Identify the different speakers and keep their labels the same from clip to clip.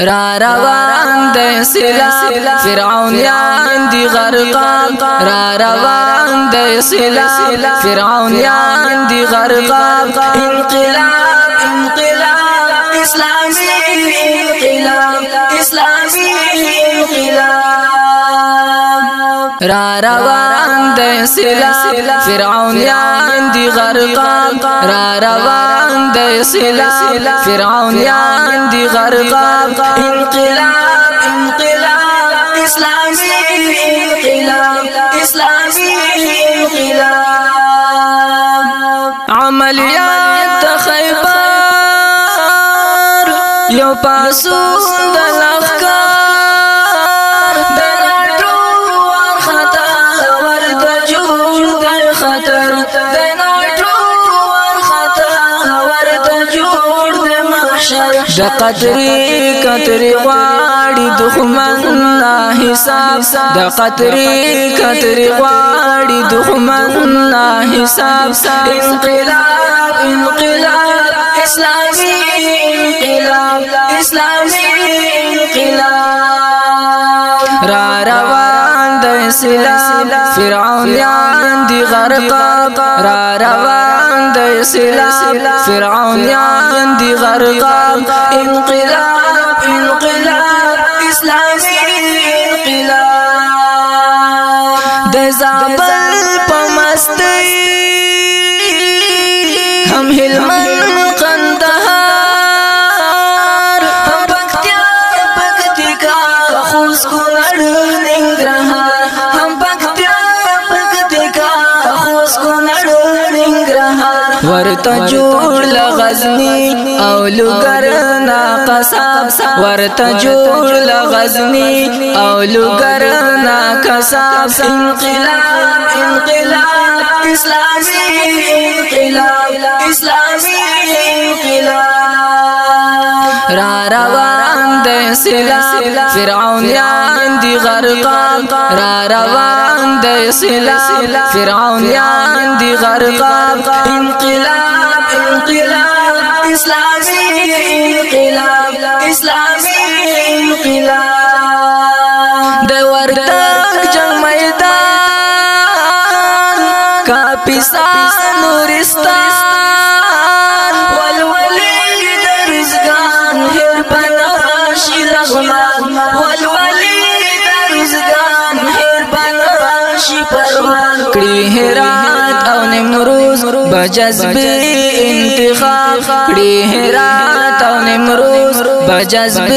Speaker 1: را روان د سلا فرعون یان دی غرقان را روان د سلا فرعون یان دی غرقان انقلاب انقلاب اسلامي انقلاب اسلامي انقلاب را روان د سیلاب فرعونیان دی غرقان را روان د سیلاب فرعونیان دی غرقان انقلاب انقلاب اسلامي انقلاب اسلامي انقلاب عملیات خیبر یو پاسو د د قطرې قطرې غواړي دښمن لا حساب د قطرې قطرې غواړي دښمن لا حساب انقلاب انقلاب اسلامي انقلاب اسلامي انقلاب را روان د اسلام فرعون دی غرق را روان سیلاب فرعونیان دی غرقاب انقلاب انقلاب اسلامی انقلاب د زابل په مستی هم هلمند ورته جوړ لغزنی او لګر نا قصاب ورته جوړ لغزنی او لګر نا قصاب انقلاب انقلاب اسلامي انقلاب اسلامي انقلاب را روان د سلام فرعون یان دی غرقان را روان د سلام فرعون یان دی غرقان انقلاب انقلاب اسلامي انقلاب اسلامي انقلاب د ورتک جنگ میدان کاپیسا نورستان ولولې درزګان هر بنا شي رحمان بجذب انتخاب کڑی حیرات و نمروز بجذب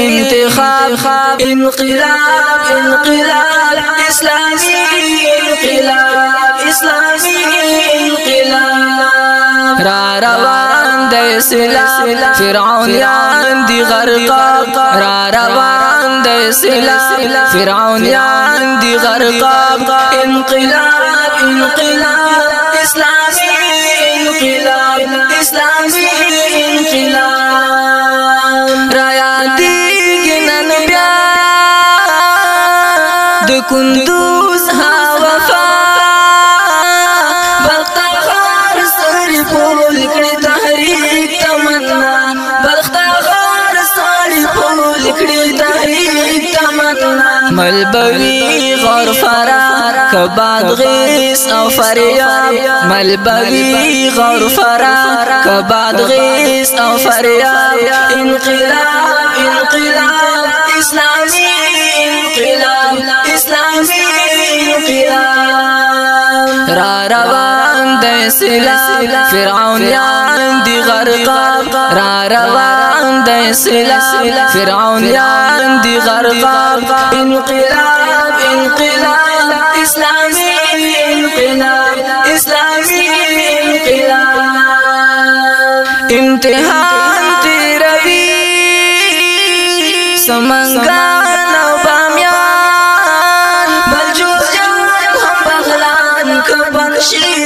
Speaker 1: انتخاب انقلاب انقلاب اسلامی انقلاب اسلامی انقلاب را روان دے سلا فرعون یان دی غرقا را روان دے سلا فرعون یان دی غرقا انقلاب انقلاب اسلام کندوز ها وفا بلخ تا خار ساری پول کړي تحریک تمنا بلخ تا خار ساری ملبوي غور فرار كباد غيس او فریاد ملبوي غور فرار كباد غيس او فریاد انقلاب انقلاب د اسلام فرعون یان دی غرقاب را روان د اسلام فرعون یان دی غرقاب انقلاب انقلاب اسلامي انقلاب اسلامي انقلاب امتحان تیروی سمنگان بلجوزان هم بغلان کبن شیر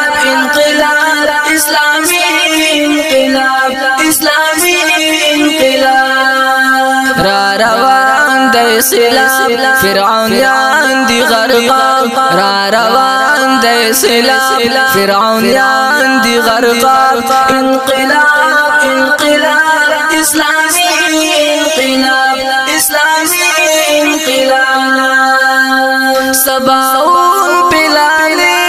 Speaker 1: سیلاب فرعونیان دی غرقاب را روان دی سیلاب فرعونیان دی غرقاب انقلاب انقلاب اسلامی انقلاب اسلامی انقلاب سباون پلالی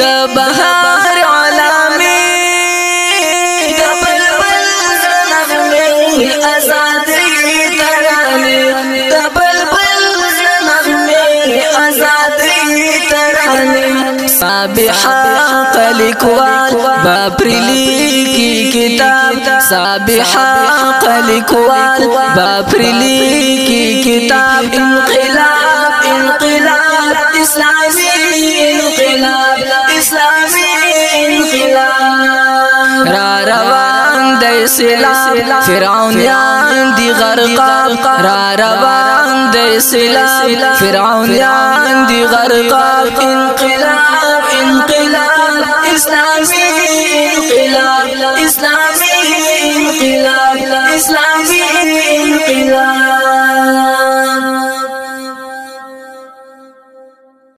Speaker 1: د بهار صابحات لیکوال بابرلی کی کتاب صابحات لیکوال بابرلی کی کتاب انقلاب انقلاب اسلامی انقلاب اسلامی انقلاب را روان د اسلام فرعونیان دی غرقاب را روان د اسلام فرعونیان دی غرقاب انقلاب انقلاب اسلامي انقلاب اسلامي انقلاب اسلامي انقلاب